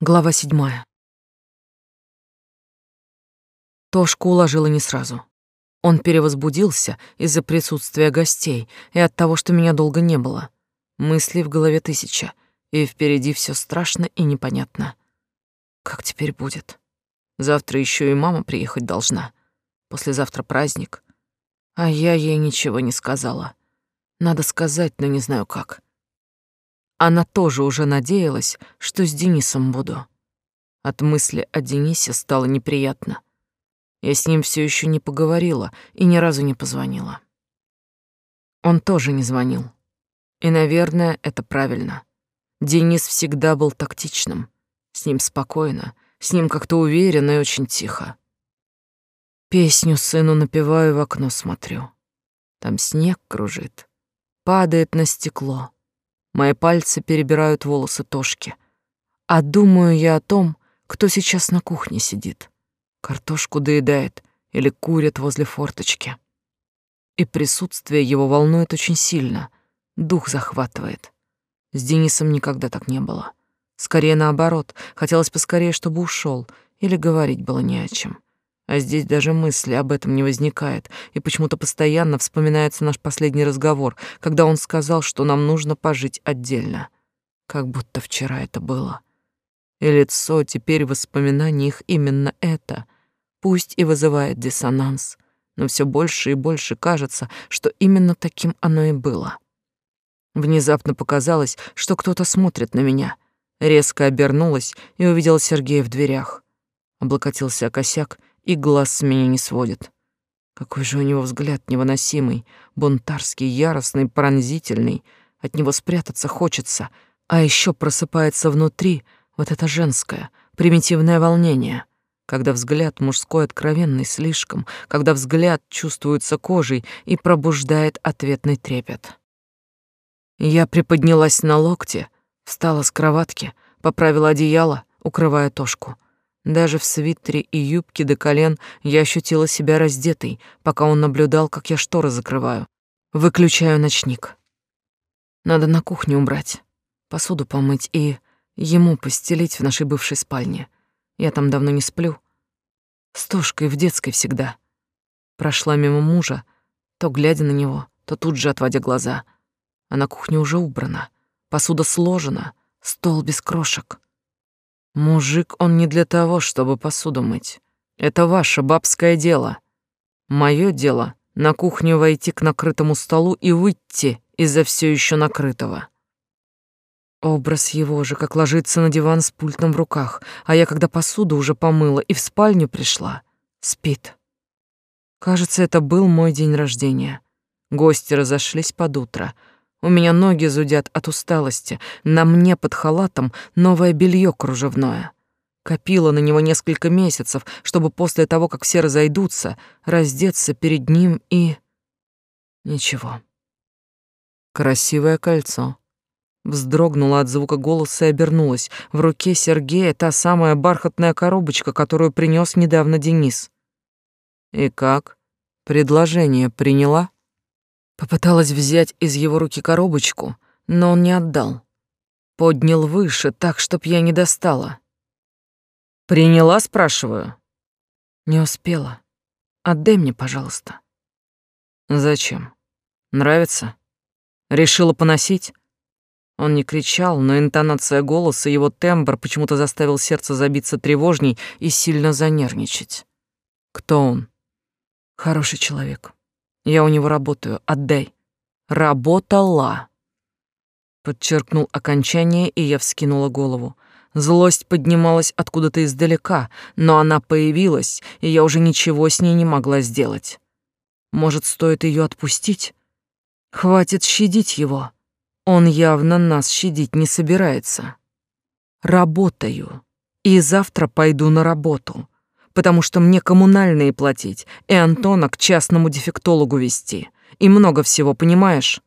Глава седьмая. Тошку уложила не сразу. Он перевозбудился из-за присутствия гостей и от того, что меня долго не было. Мыслей в голове тысяча, и впереди все страшно и непонятно. Как теперь будет? Завтра еще и мама приехать должна. Послезавтра праздник. А я ей ничего не сказала. Надо сказать, но не знаю как. Она тоже уже надеялась, что с Денисом буду. От мысли о Денисе стало неприятно. Я с ним все еще не поговорила и ни разу не позвонила. Он тоже не звонил. И, наверное, это правильно. Денис всегда был тактичным. С ним спокойно, с ним как-то уверенно и очень тихо. Песню сыну напеваю, в окно смотрю. Там снег кружит, падает на стекло. Мои пальцы перебирают волосы Тошки. А думаю я о том, кто сейчас на кухне сидит. Картошку доедает или курит возле форточки. И присутствие его волнует очень сильно, дух захватывает. С Денисом никогда так не было. Скорее наоборот, хотелось поскорее, чтобы ушел, или говорить было не о чем. А здесь даже мысли об этом не возникает, и почему-то постоянно вспоминается наш последний разговор, когда он сказал, что нам нужно пожить отдельно. Как будто вчера это было. И лицо теперь в воспоминаниях именно это, пусть и вызывает диссонанс, но все больше и больше кажется, что именно таким оно и было. Внезапно показалось, что кто-то смотрит на меня. Резко обернулась и увидела Сергея в дверях. Облокотился о косяк и глаз с меня не сводит. Какой же у него взгляд невыносимый, бунтарский, яростный, пронзительный. От него спрятаться хочется, а еще просыпается внутри вот это женское, примитивное волнение, когда взгляд мужской откровенный слишком, когда взгляд чувствуется кожей и пробуждает ответный трепет. Я приподнялась на локте, встала с кроватки, поправила одеяло, укрывая Тошку — даже в свитере и юбке до колен я ощутила себя раздетой, пока он наблюдал, как я шторы закрываю. Выключаю ночник. Надо на кухню убрать, посуду помыть и ему постелить в нашей бывшей спальне. Я там давно не сплю. С Тошкой в детской всегда. Прошла мимо мужа, то глядя на него, то тут же отводя глаза. А на кухне уже убрано, посуда сложена, стол без крошек. Мужик он не для того, чтобы посуду мыть. Это ваше бабское дело. Мое дело — на кухню войти к накрытому столу и выйти из-за все еще накрытого. Образ его же, как ложится на диван с пультом в руках, а я, когда посуду уже помыла и в спальню пришла, спит. Кажется, это был мой день рождения. Гости разошлись под утро — у меня ноги зудят от усталости. На мне под халатом новое белье кружевное. Копила на него несколько месяцев, чтобы после того, как все разойдутся, раздеться перед ним и... Ничего. Красивое кольцо. Вздрогнула от звука голоса и обернулась. В руке Сергея та самая бархатная коробочка, которую принес недавно Денис. «И как? Предложение приняла?» Попыталась взять из его руки коробочку, но он не отдал. Поднял выше, так, чтоб я не достала. «Приняла, спрашиваю?» «Не успела. Отдай мне, пожалуйста». «Зачем? Нравится? Решила поносить?» Он не кричал, но интонация голоса и его тембр почему-то заставил сердце забиться тревожней и сильно занервничать. «Кто он?» «Хороший человек. Я у него работаю, отдай. Работала. Подчеркнул окончание, и я вскинула голову. Злость поднималась откуда-то издалека, но она появилась, и я уже ничего с ней не могла сделать. Может, стоит ее отпустить? Хватит щадить его. Он явно нас щадить не собирается. Работаю. И завтра пойду на работу потому что мне коммунальные платить и Антона к частному дефектологу вести. И много всего, понимаешь?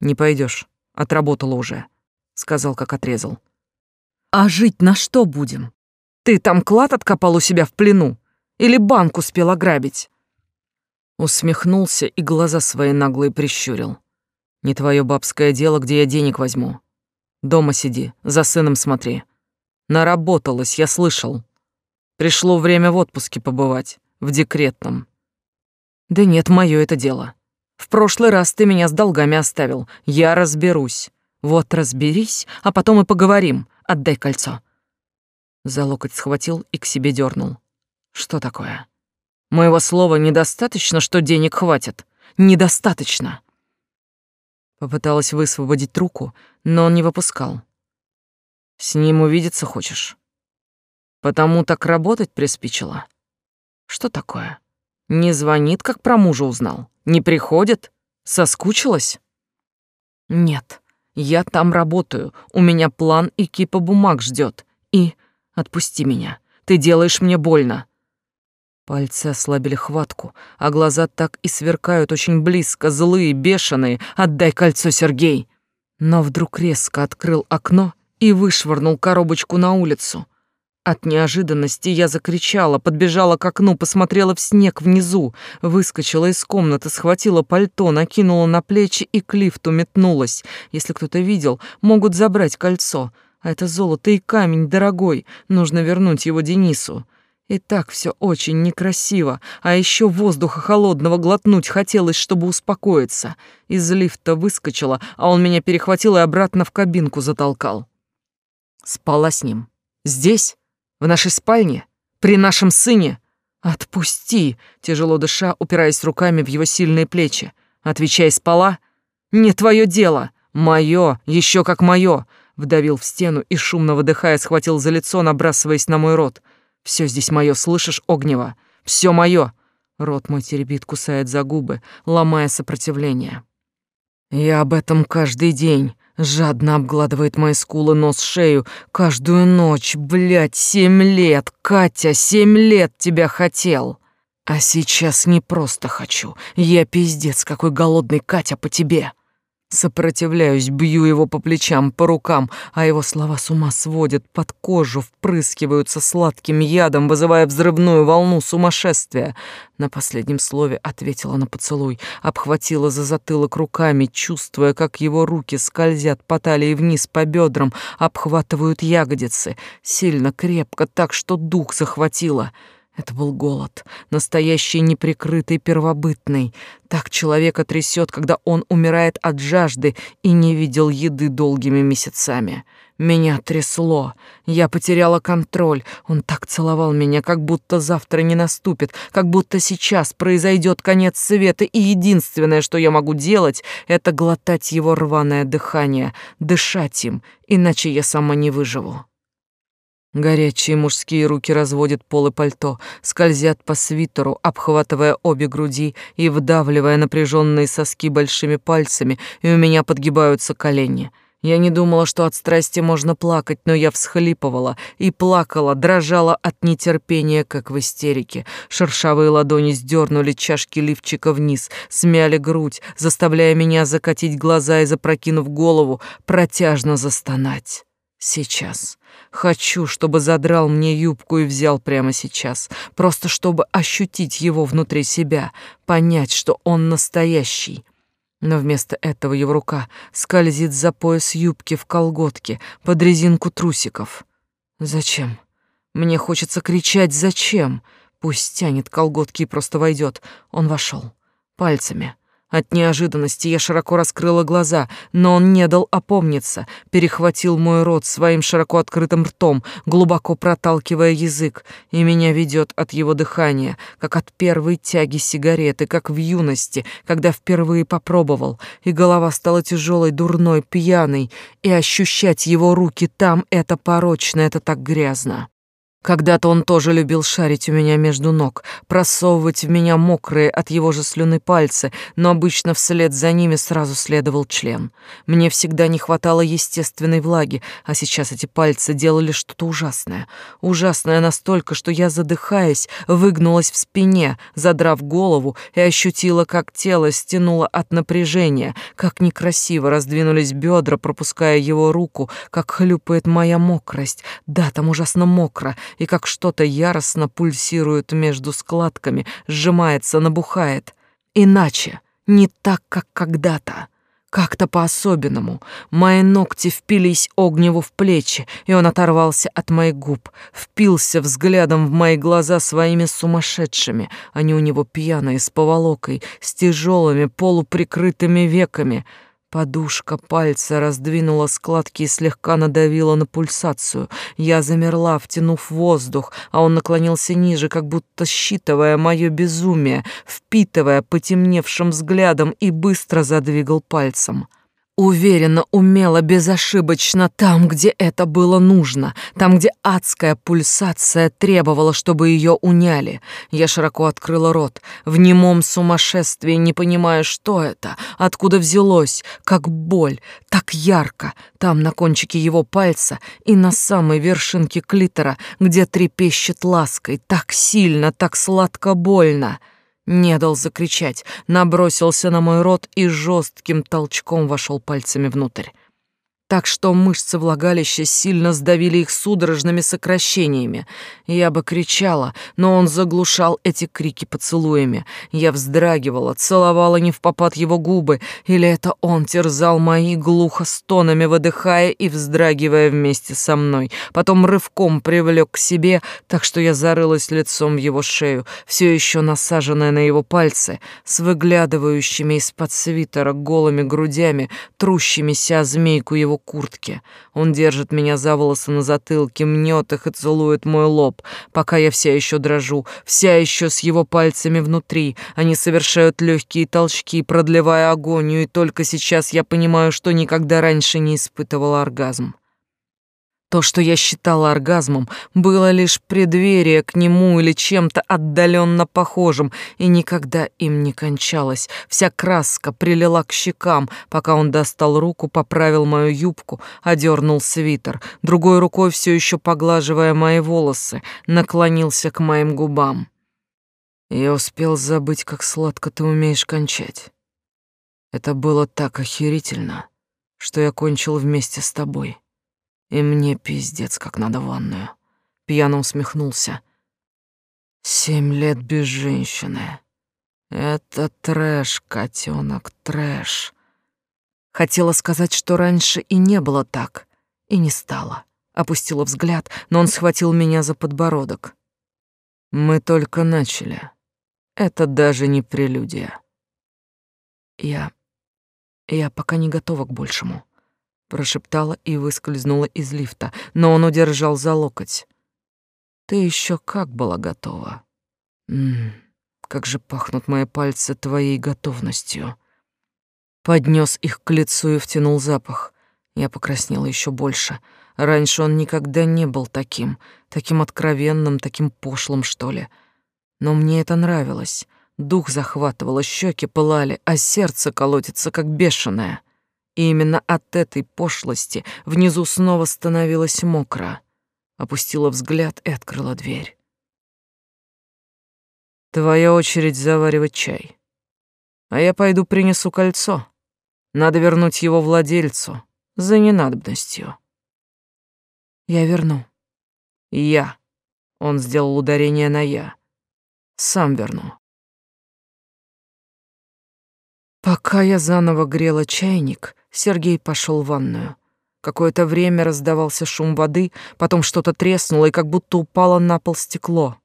Не пойдешь, отработала уже, сказал, как отрезал. А жить на что будем? Ты там клад откопал у себя в плену? Или банк успел ограбить? Усмехнулся и глаза свои наглые прищурил. Не твое бабское дело, где я денег возьму. Дома сиди, за сыном смотри. Наработалась, я слышал. Пришло время в отпуске побывать, в декретном. Да нет, мое это дело. В прошлый раз ты меня с долгами оставил. Я разберусь. Вот разберись, а потом и поговорим. Отдай кольцо. За локоть схватил и к себе дернул. Что такое? Моего слова недостаточно, что денег хватит. Недостаточно. Попыталась высвободить руку, но он не выпускал. С ним увидеться хочешь? Потому так работать приспичило. Что такое? Не звонит, как про мужа узнал? Не приходит? Соскучилась? Нет, я там работаю. У меня план и кипа бумаг ждет. И отпусти меня. Ты делаешь мне больно. Пальцы ослабили хватку, а глаза так и сверкают очень близко, злые, бешеные. «Отдай кольцо, Сергей!» Но вдруг резко открыл окно и вышвырнул коробочку на улицу. От неожиданности я закричала, подбежала к окну, посмотрела в снег внизу, выскочила из комнаты, схватила пальто, накинула на плечи и к лифту метнулась. Если кто-то видел, могут забрать кольцо. А это золото и камень дорогой, нужно вернуть его Денису. И так все очень некрасиво, а еще воздуха холодного глотнуть хотелось, чтобы успокоиться. Из лифта выскочила, а он меня перехватил и обратно в кабинку затолкал. Спала с ним. Здесь? В нашей спальне? При нашем сыне? Отпусти, тяжело дыша, упираясь руками в его сильные плечи. Отвечай, спала? Не твое дело. Мое, еще как мое. Вдавил в стену и, шумно выдыхая, схватил за лицо, набрасываясь на мой рот. Все здесь мое, слышишь, Огнева? Все мое. Рот мой теребит, кусает за губы, ломая сопротивление. Я об этом каждый день. Жадно обгладывает мои скулы, нос, шею. Каждую ночь, блядь, семь лет. Катя, семь лет тебя хотел. А сейчас не просто хочу. Я пиздец какой голодный, Катя, по тебе. Сопротивляюсь, бью его по плечам, по рукам, а его слова с ума сводят, под кожу впрыскиваются сладким ядом, вызывая взрывную волну сумасшествия. На последнем слове ответила на поцелуй, обхватила за затылок руками, чувствуя, как его руки скользят по талии вниз по бедрам, обхватывают ягодицы, сильно, крепко, так что дух захватило — это был голод, настоящий неприкрытый первобытный. Так человека трясет, когда он умирает от жажды и не видел еды долгими месяцами. Меня трясло, я потеряла контроль. Он так целовал меня, как будто завтра не наступит, как будто сейчас произойдет конец света, и единственное, что я могу делать, это глотать его рваное дыхание, дышать им, иначе я сама не выживу. Горячие мужские руки разводят полы пальто, скользят по свитеру, обхватывая обе груди и вдавливая напряженные соски большими пальцами, и у меня подгибаются колени. Я не думала, что от страсти можно плакать, но я всхлипывала и плакала, дрожала от нетерпения, как в истерике. Шершавые ладони сдернули чашки лифчика вниз, смяли грудь, заставляя меня закатить глаза и, запрокинув голову, протяжно застонать. Сейчас. Хочу, чтобы задрал мне юбку и взял прямо сейчас. Просто чтобы ощутить его внутри себя, понять, что он настоящий. Но вместо этого его рука скользит за пояс юбки в колготке под резинку трусиков. Зачем? Мне хочется кричать «Зачем?» Пусть тянет колготки и просто войдет. Он вошел. Пальцами. От неожиданности я широко раскрыла глаза, но он не дал опомниться, перехватил мой рот своим широко открытым ртом, глубоко проталкивая язык, и меня ведет от его дыхания, как от первой тяги сигареты, как в юности, когда впервые попробовал, и голова стала тяжелой, дурной, пьяной, и ощущать его руки там — это порочно, это так грязно. Когда-то он тоже любил шарить у меня между ног, просовывать в меня мокрые от его же слюны пальцы, но обычно вслед за ними сразу следовал член. Мне всегда не хватало естественной влаги, а сейчас эти пальцы делали что-то ужасное. Ужасное настолько, что я, задыхаясь, выгнулась в спине, задрав голову, и ощутила, как тело стянуло от напряжения, как некрасиво раздвинулись бедра, пропуская его руку, как хлюпает моя мокрость. Да, там ужасно мокро — и как что-то яростно пульсирует между складками, сжимается, набухает. Иначе, не так, как когда-то. как-то по-особенному. Мои ногти впились огневу в плечи, и он оторвался от моих губ, впился взглядом в мои глаза своими сумасшедшими. Они у него пьяные, с поволокой, с тяжелыми полуприкрытыми веками — Подушка пальца раздвинула складки и слегка надавила на пульсацию. Я замерла, втянув воздух, а он наклонился ниже, как будто считывая мое безумие, впитывая потемневшим взглядом и быстро задвигал пальцем. Уверенно, умело, безошибочно, там, где это было нужно, там, где адская пульсация требовала, чтобы ее уняли. Я широко открыла рот, в немом сумасшествии, не понимая, что это, откуда взялось, как боль, так ярко, там, на кончике его пальца и на самой вершинке клитора, где трепещет лаской, так сильно, так сладко-больно. Не дал закричать, набросился на мой рот и жестким толчком вошел пальцами внутрь так что мышцы влагалища сильно сдавили их судорожными сокращениями. Я бы кричала, но он заглушал эти крики поцелуями. Я вздрагивала, целовала не в попад его губы, или это он терзал мои глухо стонами, выдыхая и вздрагивая вместе со мной. Потом рывком привлек к себе, так что я зарылась лицом в его шею, все еще насаженная на его пальцы, с выглядывающими из-под свитера голыми грудями, трущимися змейку его куртке. Он держит меня за волосы на затылке, мнет их и целует мой лоб, пока я вся еще дрожу, вся еще с его пальцами внутри. Они совершают легкие толчки, продлевая агонию, и только сейчас я понимаю, что никогда раньше не испытывала оргазм. То, что я считала оргазмом, было лишь преддверие к нему или чем-то отдаленно похожим, и никогда им не кончалось. Вся краска прилила к щекам, пока он достал руку, поправил мою юбку, одернул свитер, другой рукой все еще поглаживая мои волосы, наклонился к моим губам. Я успел забыть, как сладко ты умеешь кончать. Это было так охерительно, что я кончил вместе с тобой. И мне пиздец, как надо ванную. Пьяно усмехнулся. Семь лет без женщины. Это трэш, котенок, трэш. Хотела сказать, что раньше и не было так, и не стало. Опустила взгляд, но он схватил меня за подбородок. Мы только начали. Это даже не прелюдия. Я... Я пока не готова к большему прошептала и выскользнула из лифта, но он удержал за локоть. Ты еще как была готова? Мм, как же пахнут мои пальцы твоей готовностью. Поднес их к лицу и втянул запах. Я покраснела еще больше. Раньше он никогда не был таким, таким откровенным, таким пошлым, что ли. Но мне это нравилось. Дух захватывало, щеки пылали, а сердце колотится, как бешеное. И именно от этой пошлости внизу снова становилось мокро. Опустила взгляд и открыла дверь. Твоя очередь заваривать чай. А я пойду принесу кольцо. Надо вернуть его владельцу за ненадобностью. Я верну. Я. Он сделал ударение на «я». Сам верну. Пока я заново грела чайник, Сергей пошел в ванную. Какое-то время раздавался шум воды, потом что-то треснуло и как будто упало на пол стекло.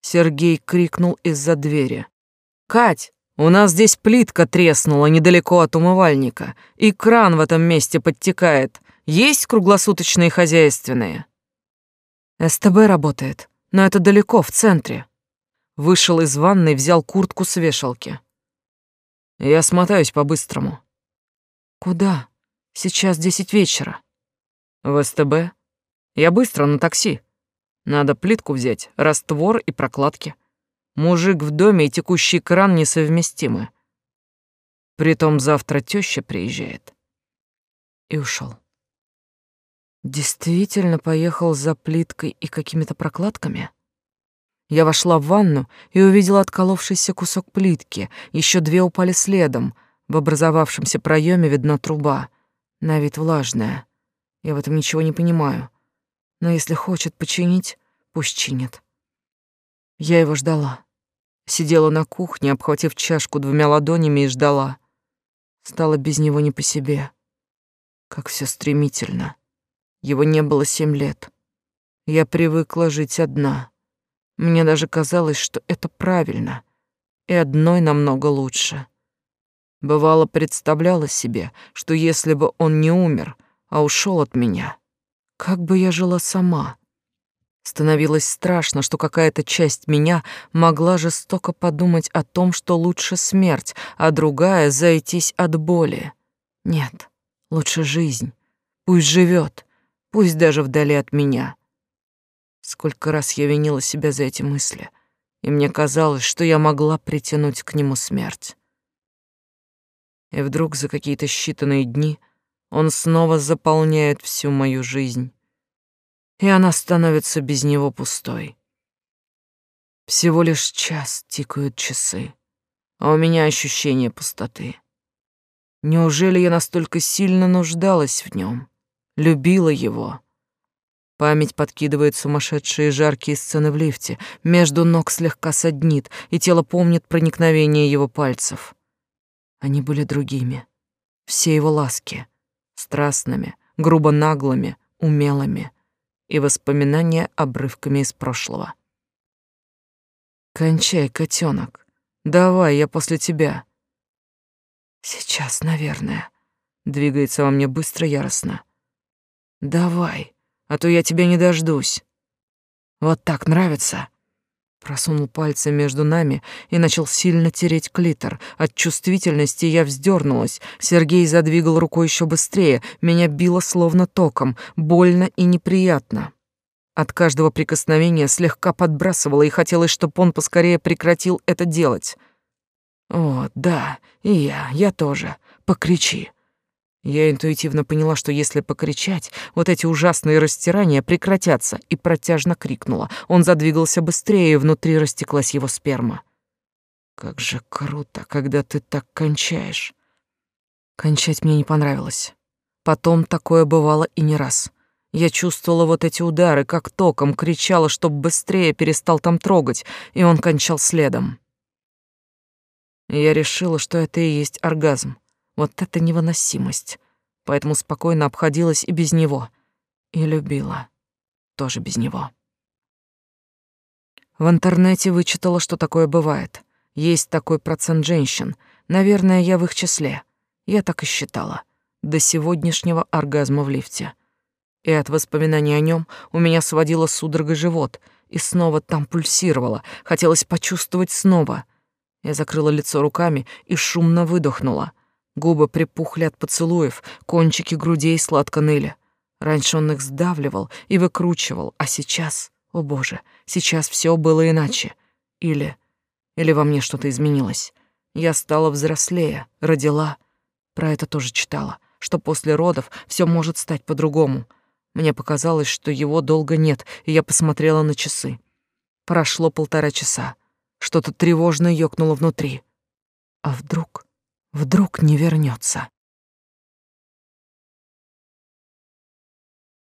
Сергей крикнул из-за двери. «Кать, у нас здесь плитка треснула недалеко от умывальника, и кран в этом месте подтекает. Есть круглосуточные хозяйственные?» «СТБ работает, но это далеко, в центре». Вышел из ванной, взял куртку с вешалки. «Я смотаюсь по-быстрому». Куда? Сейчас десять вечера. В СТБ. Я быстро на такси. Надо плитку взять, раствор и прокладки. Мужик в доме и текущий кран несовместимы. Притом завтра теща приезжает. И ушел. Действительно поехал за плиткой и какими-то прокладками? Я вошла в ванну и увидела отколовшийся кусок плитки, еще две упали следом — в образовавшемся проеме видна труба, на вид влажная. Я в этом ничего не понимаю. Но если хочет починить, пусть чинит. Я его ждала. Сидела на кухне, обхватив чашку двумя ладонями и ждала. Стало без него не по себе. Как все стремительно. Его не было семь лет. Я привыкла жить одна. Мне даже казалось, что это правильно, и одной намного лучше. Бывало, представляла себе, что если бы он не умер, а ушел от меня, как бы я жила сама. Становилось страшно, что какая-то часть меня могла жестоко подумать о том, что лучше смерть, а другая — зайтись от боли. Нет, лучше жизнь. Пусть живет, пусть даже вдали от меня. Сколько раз я винила себя за эти мысли, и мне казалось, что я могла притянуть к нему смерть. И вдруг за какие-то считанные дни он снова заполняет всю мою жизнь, и она становится без него пустой. Всего лишь час тикают часы, а у меня ощущение пустоты. Неужели я настолько сильно нуждалась в нем, любила его? Память подкидывает сумасшедшие жаркие сцены в лифте, между ног слегка саднит, и тело помнит проникновение его пальцев. Они были другими. Все его ласки, страстными, грубо наглыми, умелыми, и воспоминания обрывками из прошлого. «Кончай, котенок. Давай, я после тебя». «Сейчас, наверное», — двигается во мне быстро, яростно. «Давай» а то я тебя не дождусь. Вот так нравится?» Просунул пальцы между нами и начал сильно тереть клитор. От чувствительности я вздернулась. Сергей задвигал рукой еще быстрее. Меня било словно током, больно и неприятно. От каждого прикосновения слегка подбрасывало, и хотелось, чтобы он поскорее прекратил это делать. «Вот, да, и я, я тоже. Покричи. Я интуитивно поняла, что если покричать, вот эти ужасные растирания прекратятся, и протяжно крикнула. Он задвигался быстрее, и внутри растеклась его сперма. «Как же круто, когда ты так кончаешь!» Кончать мне не понравилось. Потом такое бывало и не раз. Я чувствовала вот эти удары, как током, кричала, чтоб быстрее перестал там трогать, и он кончал следом. Я решила, что это и есть оргазм. Вот это невыносимость. Поэтому спокойно обходилась и без него. И любила. Тоже без него. В интернете вычитала, что такое бывает. Есть такой процент женщин. Наверное, я в их числе. Я так и считала. До сегодняшнего оргазма в лифте. И от воспоминаний о нем у меня сводило судорогой живот, и снова там пульсировало, хотелось почувствовать снова. Я закрыла лицо руками и шумно выдохнула. Губы припухли от поцелуев, кончики грудей сладко ныли. Раньше он их сдавливал и выкручивал, а сейчас, о боже, сейчас все было иначе. Или... или во мне что-то изменилось. Я стала взрослее, родила. Про это тоже читала, что после родов все может стать по-другому. Мне показалось, что его долго нет, и я посмотрела на часы. Прошло полтора часа. Что-то тревожно ёкнуло внутри. А вдруг... Вдруг не вернется.